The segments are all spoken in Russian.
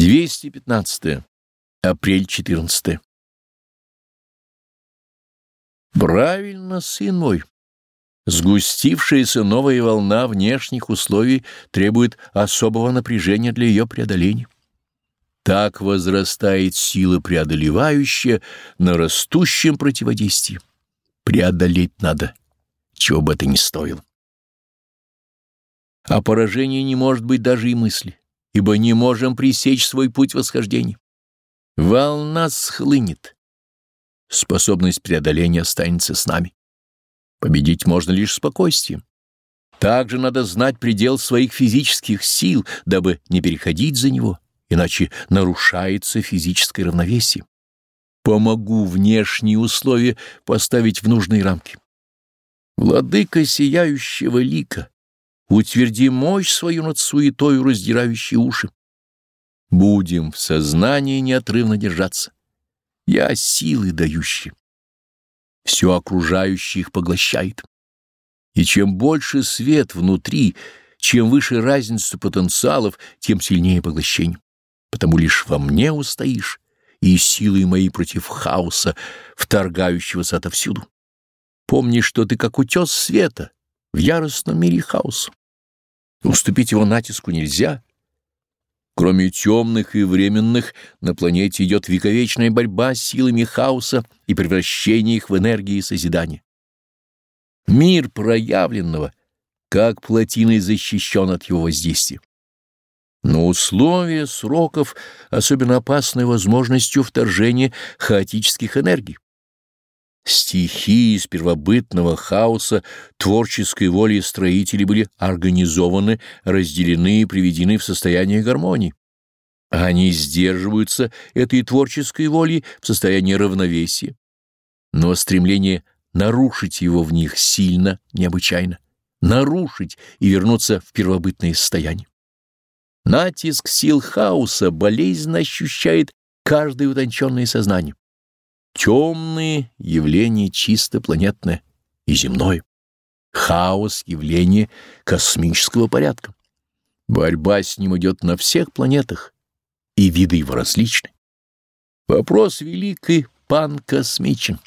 215. Апрель 14. Правильно, сын мой. Сгустившаяся новая волна внешних условий требует особого напряжения для ее преодоления. Так возрастает сила преодолевающая на растущем противодействии. Преодолеть надо, чего бы это ни стоило. А поражение не может быть даже и мысли ибо не можем пресечь свой путь восхождения. Волна схлынет. Способность преодоления останется с нами. Победить можно лишь спокойствием. Также надо знать предел своих физических сил, дабы не переходить за него, иначе нарушается физическое равновесие. Помогу внешние условия поставить в нужные рамки. Владыка сияющего лика, Утверди мощь свою над суетою, раздирающей уши. Будем в сознании неотрывно держаться. Я силы дающий. Все окружающее их поглощает. И чем больше свет внутри, чем выше разница потенциалов, тем сильнее поглощение. Потому лишь во мне устоишь, и силы мои против хаоса, вторгающегося отовсюду. Помни, что ты как утес света в яростном мире хаоса. Уступить его натиску нельзя. Кроме темных и временных, на планете идет вековечная борьба с силами хаоса и превращение их в энергии созидания. Мир проявленного, как плотиной защищен от его воздействия. Но условия сроков особенно опасны возможностью вторжения хаотических энергий. Стихии из первобытного хаоса творческой воли строителей были организованы, разделены и приведены в состояние гармонии. Они сдерживаются этой творческой волей в состоянии равновесия. Но стремление нарушить его в них сильно, необычайно. Нарушить и вернуться в первобытное состояние. Натиск сил хаоса болезненно ощущает каждое утонченное сознание. Темные явления чисто планетное и земное. Хаос — явление космического порядка. Борьба с ним идет на всех планетах, и виды его различны. Вопрос великий панкосмичен.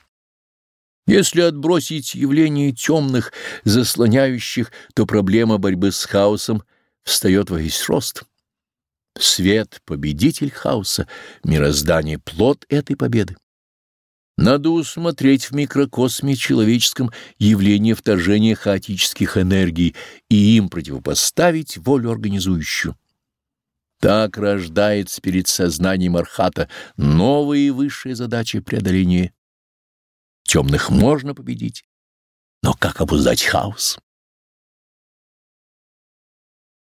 Если отбросить явления темных, заслоняющих, то проблема борьбы с хаосом встает во весь рост. Свет — победитель хаоса, мироздание — плод этой победы. Надо усмотреть в микрокосме человеческом явление вторжения хаотических энергий и им противопоставить волю организующую. Так рождается перед сознанием Архата новая и высшая задача преодоления. Темных можно победить, но как обуздать хаос?